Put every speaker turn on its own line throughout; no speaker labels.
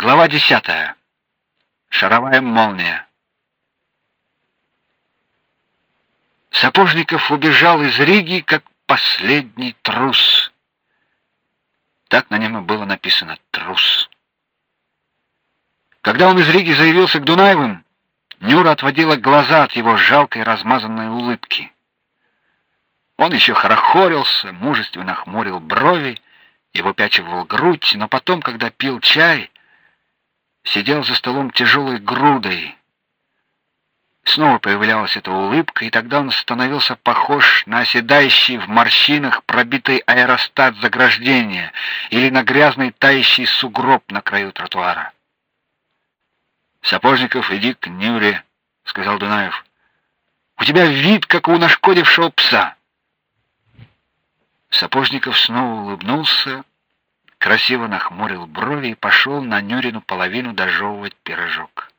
Глава десятая. Шаровая молния. Сапожников убежал из Риги как последний трус. Так на нем и было написано трус. Когда он из Риги заявился к Дунаевым, Нюра отводила глаза от его жалкой размазанной улыбки. Он еще хорохорился, мужественно хмурил брови и выпячивал грудь, но потом, когда пил чай, сидел за столом тяжелой грудой. Снова появлялась эта улыбка, и тогда он становился похож на оседающий в морщинах пробитый аэростат заграждения или на грязный тающий сугроб на краю тротуара. Сапожников, иди к Нюре, сказал Дунаев. У тебя вид как у нашкодившего пса. Сапожников снова улыбнулся, красиво нахмурил брови и пошел на Нюрину половину дожевывать пирожок.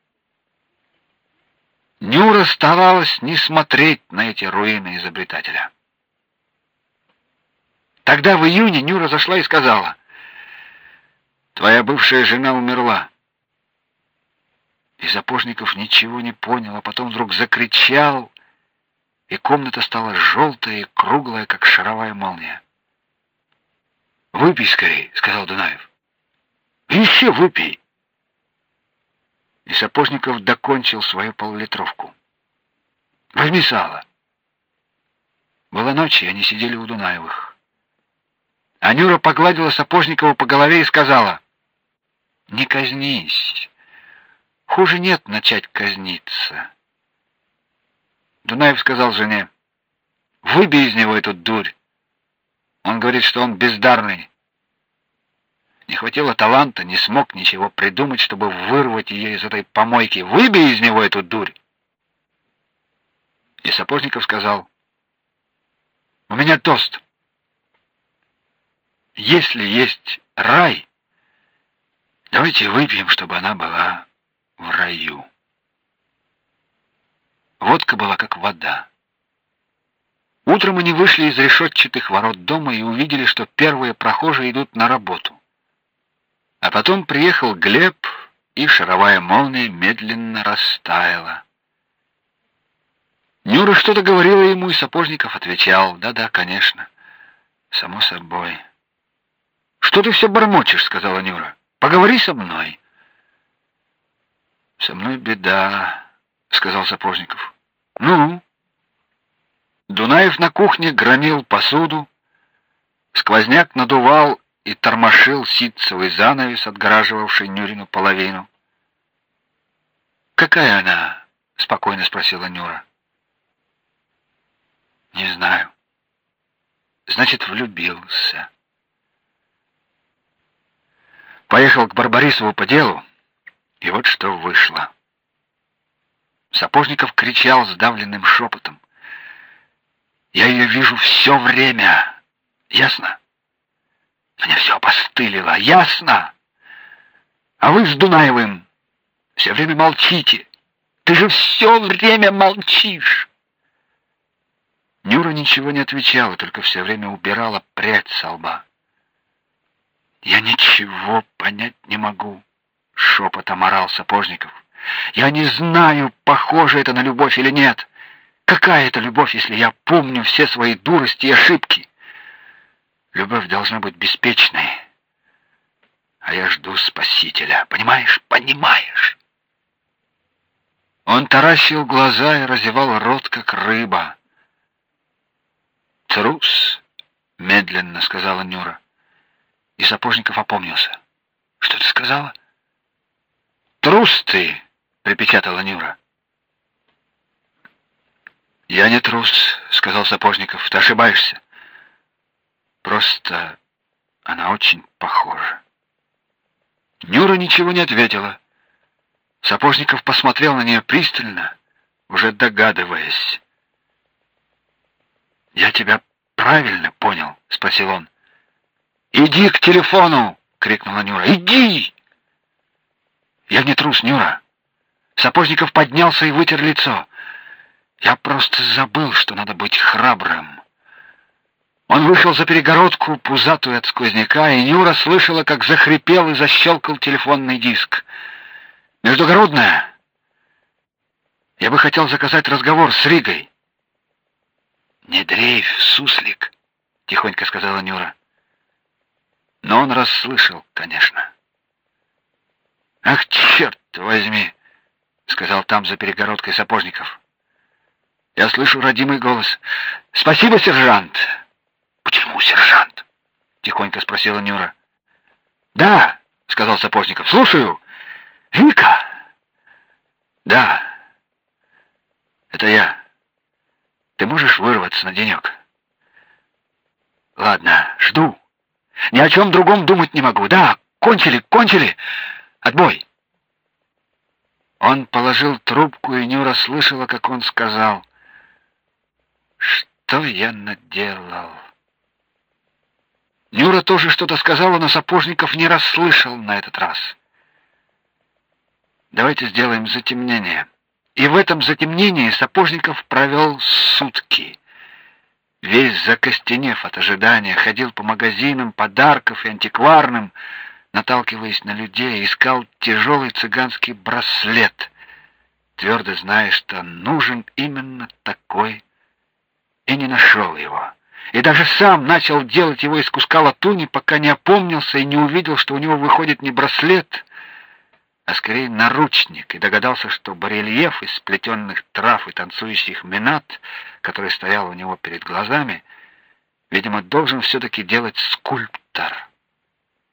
Нюра старалась не смотреть на эти руины изобретателя. Тогда в июне Нюра зашла и сказала: "Твоя бывшая жена умерла". И Запожников ничего не понял, а потом вдруг закричал, и комната стала желтая и круглая, как шаровая молния. Выпей скорей, сказал Дунаев. Еще выпей. И Сапожников докончил свою поллитровку. Возьми сало. Была ночь, и они сидели у Дунаевых. Анюра погладила Сапожникова по голове и сказала: "Не казнись. Хуже нет начать казниться". Дунаев сказал жене: "Выбей из него эту дурь. Он говорит, что он бездарный. Не хватило таланта, не смог ничего придумать, чтобы вырвать ее из этой помойки. Выбей из него эту дурь. И Сапожников сказал: "У меня тост. Если есть рай, давайте выпьем, чтобы она была в раю". Водка была как вода. Утром они вышли из решетчатых ворот дома и увидели, что первые прохожие идут на работу. А потом приехал Глеб, и шаровая молния медленно растаяла. Нюра что-то говорила ему, и Сапожников отвечал: "Да-да, конечно. Само собой". "Что ты все бормочешь?" сказала Нюра. "Поговори со мной". "Со мной беда", сказал Сапожников. "Ну?" Дунаев на кухне громил посуду, сквозняк надувал и тормошил ситцевый занавес, отгораживавший Нюрину половину. Какая она? спокойно спросила Нюра. Не знаю. Значит, влюбился. Поехал к Барбарисову по делу, и вот что вышло. Сапожников кричал сдавленным шепотом. Я ее вижу все время. Ясно? Мне все опостылило. Ясно? А вы с Дунаевым все время молчите. Ты же все время молчишь. Нюра ничего не отвечала, только все время убирала прядь со лба. Я ничего понять не могу, шепотом орал Сапожников. Я не знаю, похоже это на любовь или нет. Какая это любовь, если я помню все свои дурости и ошибки? Любовь должна быть беспечной. А я жду спасителя, понимаешь? Понимаешь? Он таращил глаза и разевал рот как рыба. Трус, медленно сказала Нюра. И Сапожников опомнился. Что ты сказала? Трус ты, припечатала Нюра. Я не трус, сказал Сапожников. Ты ошибаешься. Просто она очень похожа. Нюра ничего не ответила. Сапожников посмотрел на нее пристально, уже догадываясь. Я тебя правильно понял, спросил он. Иди к телефону, крикнула Нюра. Иди! Я не трус, Нюра. Сапожников поднялся и вытер лицо. Я просто забыл, что надо быть храбрым. Он вышел за перегородку, пузатую от сквозняка, и Нюра слышала, как захрипел и защелкал телефонный диск. Междугородная. Я бы хотел заказать разговор с Ригой. Не дрейф, суслик, тихонько сказала Нюра. Но он расслышал, конечно. Ах, черт возьми, сказал там за перегородкой Сапожников. Я слышу родимый голос. Спасибо, сержант. Почему сержант? тихонько спросила Нюра. Да, сказал Сапожников. Слушаю. Вика. Да. Это я. Ты можешь вырваться на денек? Ладно, жду. Ни о чем другом думать не могу. Да, кончили, кончили. Отбой. Он положил трубку, и Нюра слышала, как он сказал: "Что я наделал?" Нюра тоже что-то сказала, но Сапожников не расслышал на этот раз. Давайте сделаем затемнение. И в этом затемнении Сапожников провел сутки. Весь закостенев от ожидания, ходил по магазинам подарков и антикварным, наталкиваясь на людей, искал тяжелый цыганский браслет, твердо зная, что нужен именно такой, и не нашел его и даже сам начал делать его из куска латуни, пока не опомнился и не увидел, что у него выходит не браслет, а скорее наручник, и догадался, что барельеф из сплетенных трав и танцующих минат, который стоял у него перед глазами, видимо, должен все таки делать скульптор,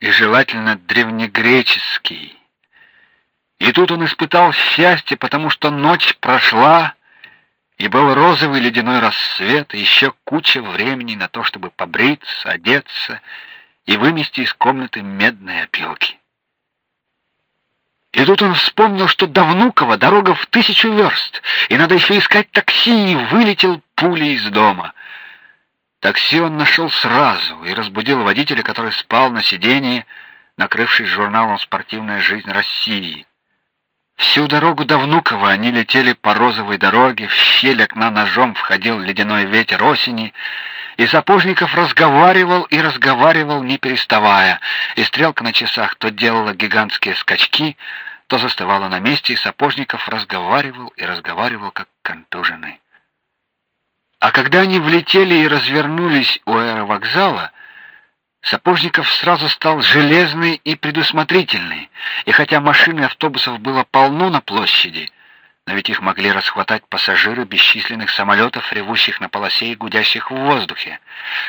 и желательно древнегреческий. И тут он испытал счастье, потому что ночь прошла, и был розовый ледяной рассвет, и еще куча времени на то, чтобы побриться, одеться и вымести из комнаты медные опилки. И тут он вспомнил, что до Внуково дорога в тысячу верст, и надо еще искать такси, и вылетел пулей из дома. Такси он нашел сразу и разбудил водителя, который спал на сиденье, накрывшись журналом Спортивная жизнь России. Всю дорогу до Внуково они летели по розовой дороге, в щель окна ножом входил ледяной ветер осени, и Сапожников разговаривал и разговаривал, не переставая, и стрелка на часах то делала гигантские скачки, то застывала на месте, и Сапожников разговаривал и разговаривал, как контуженный. А когда они влетели и развернулись у аэровокзала, Сапожников сразу стал железный и предусмотрительный, и хотя машин и автобусов было полно на площади, но ведь их могли расхватать пассажиры бесчисленных самолетов, ревущих на полосе и гудящих в воздухе.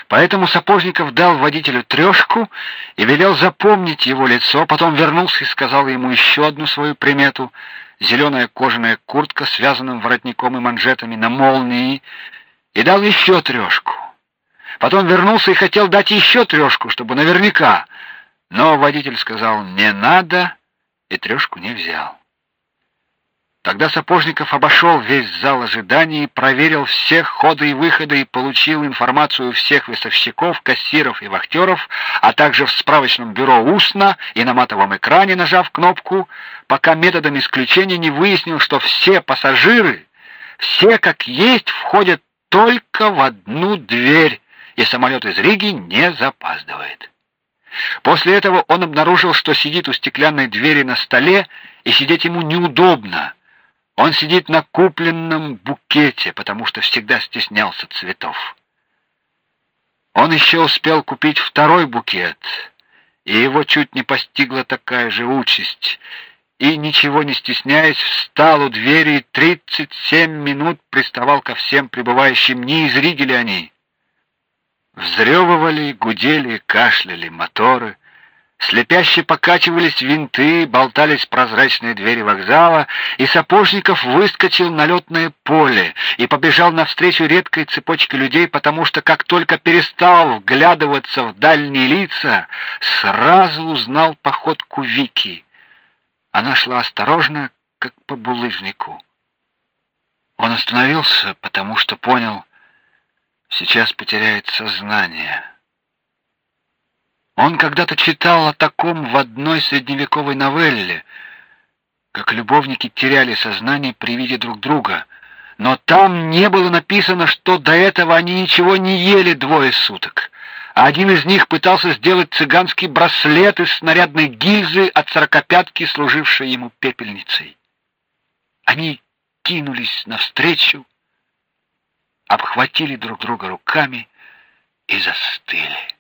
Поэтому Сапожников дал водителю трёшку и велел запомнить его лицо, потом вернулся и сказал ему еще одну свою примету: зеленая кожаная куртка с связанным воротником и манжетами на молнии, и дал еще трёшку. Потом вернулся и хотел дать еще трёшку, чтобы наверняка. Но водитель сказал: "Не надо", и трёшку не взял. Тогда Сапожников обошел весь зал ожидания, проверил все ходы и выходы и получил информацию всех выставщиков, кассиров и вахтеров, а также в справочном бюро устно и на матовом экране, нажав кнопку, пока методом исключения не выяснил, что все пассажиры, все как есть, входят только в одну дверь и самолет из Риги не запаздывает. После этого он обнаружил, что сидит у стеклянной двери на столе, и сидеть ему неудобно. Он сидит на купленном букете, потому что всегда стеснялся цветов. Он еще успел купить второй букет, и его чуть не постигла такая же участь. И ничего не стесняясь, встал у двери и 37 минут приставал ко всем прибывающим, не из Риги ли они. Взрёвывали, гудели, кашляли моторы, слепяще покачивались винты, болтались прозрачные двери вокзала, и Сапожников выскочил на лётное поле и побежал навстречу редкой цепочке людей, потому что как только перестал вглядываться в дальние лица, сразу узнал походку Вики. Она шла осторожно, как по булыжнику. Он остановился, потому что понял, сейчас потеряет сознание. Он когда-то читал о таком в одной средневековой новелле, как любовники теряли сознание при виде друг друга, но там не было написано, что до этого они ничего не ели двое суток. А один из них пытался сделать цыганский браслет из снарядной гильзы от сорокопятки, служившей ему пепельницей. Они кинулись навстречу, обхватили друг друга руками и застыли.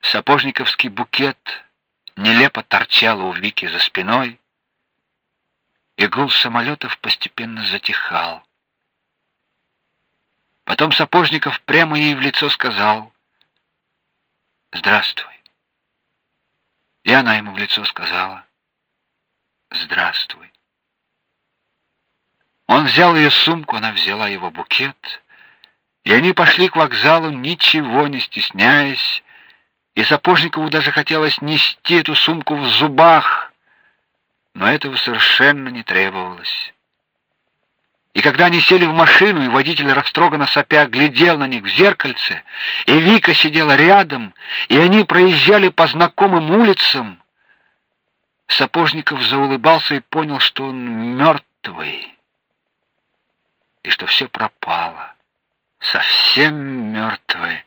Сапожниковский букет нелепо торчал у Вики за спиной, и гул самолетов постепенно затихал. Потом Сапожников прямо ей в лицо сказал: "Здравствуй". И она ему в лицо сказала: "Здравствуй". Он взял ее сумку, она взяла его букет, и они пошли к вокзалу, ничего не стесняясь, и Сапожникову даже хотелось нести эту сумку в зубах, но этого совершенно не требовалось. И когда они сели в машину, и водитель растроганно сопя глядел на них в зеркальце, и Вика сидела рядом, и они проезжали по знакомым улицам, Сапожников заулыбался и понял, что он мертвый, и что все пропало, совсем мертвый.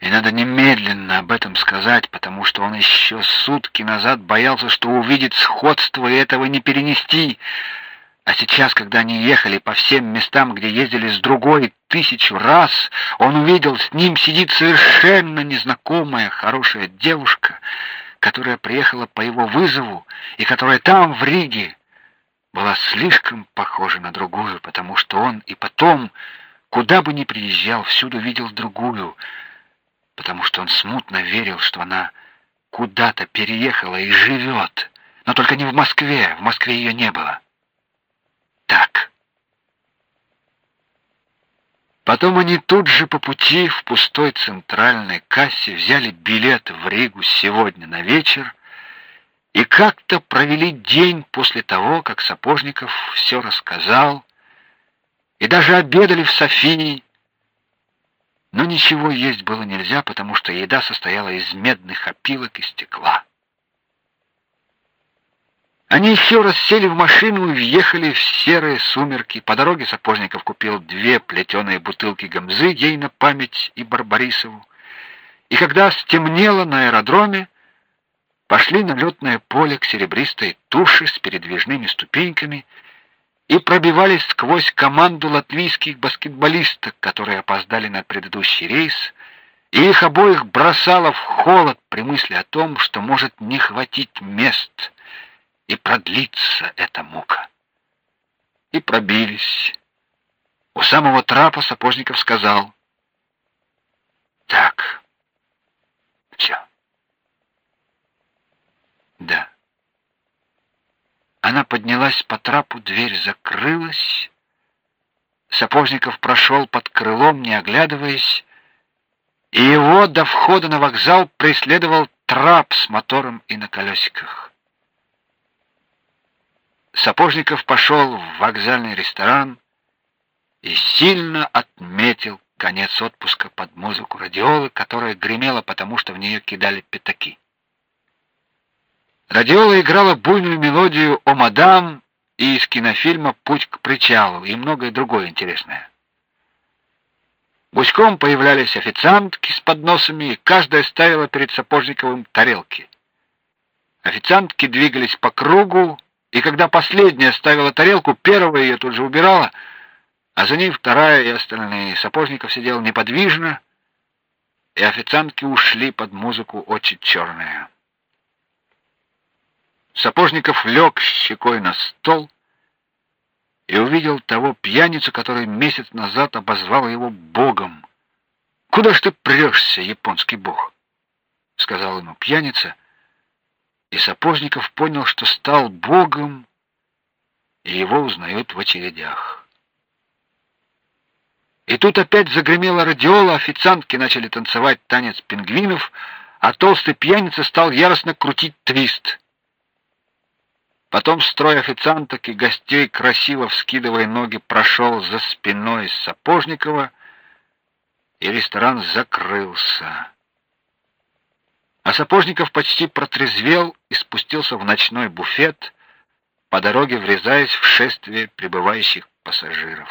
И надо немедленно об этом сказать, потому что он еще сутки назад боялся, что увидит сходство и этого не перенести. А сейчас, когда они ехали по всем местам, где ездили с другой тысячу раз, он увидел, с ним сидит совершенно незнакомая хорошая девушка, которая приехала по его вызову и которая там в Риге была слишком похожа на другую, потому что он и потом, куда бы ни приезжал, всюду видел другую потому что он смутно верил, что она куда-то переехала и живет, но только не в Москве, в Москве ее не было. Так. Потом они тут же по пути в пустой центральной кассе взяли билет в Ригу сегодня на вечер и как-то провели день после того, как Сапожников все рассказал, и даже обедали в Софии но ничего есть было нельзя, потому что еда состояла из медных опилок и стекла. Они еще раз сели в машину и въехали в серые сумерки. По дороге Сапожников купил две плетеные бутылки гамзы ей на память и Барбарисову. И когда стемнело на аэродроме, пошли на летное поле к серебристой туше с передвижными ступеньками и пробивались сквозь команду латвийских баскетболисток, которые опоздали на предыдущий рейс, и их обоих бросало в холод при мысли о том, что может не хватить мест и продлиться эта мука. И пробились. У самого трапа Сапожников сказал: "Так. все. Да. Она поднялась по трапу, дверь закрылась. Сапожников прошел под крылом, не оглядываясь, и его до входа на вокзал преследовал трап с мотором и на колесиках. Сапожников пошел в вокзальный ресторан и сильно отметил конец отпуска под музыку радиолы, которая гремела потому, что в нее кидали пятаки. Радиола играла буйную мелодию «О, мадам» и из кинофильма «Путь к причалу» и многое другое интересное. Гуськом появлялись официантки с подносами, и каждая ставила перед Сапожниковым тарелки. Официантки двигались по кругу, и когда последняя ставила тарелку, первая ее тут же убирала, а за ней вторая и остальные. Сапожников сидел неподвижно, и официантки ушли под музыку очень черная. Сапожников лег щекой на стол и увидел того пьяницу, который месяц назад обозвал его богом. Куда ж ты прешься, японский бог? сказал ему пьяница. И Сапожников понял, что стал богом, и его узнают в очередях. И тут опять загремела радиола, официантки начали танцевать танец пингвинов, а толстый пьяница стал яростно крутить твист. Потом строй официанток и гостей, красиво вскидывая ноги, прошел за спиной Сапожникова, и ресторан закрылся. А Сапожников почти протрезвел и спустился в ночной буфет, по дороге врезаясь в шествие прибывающих пассажиров.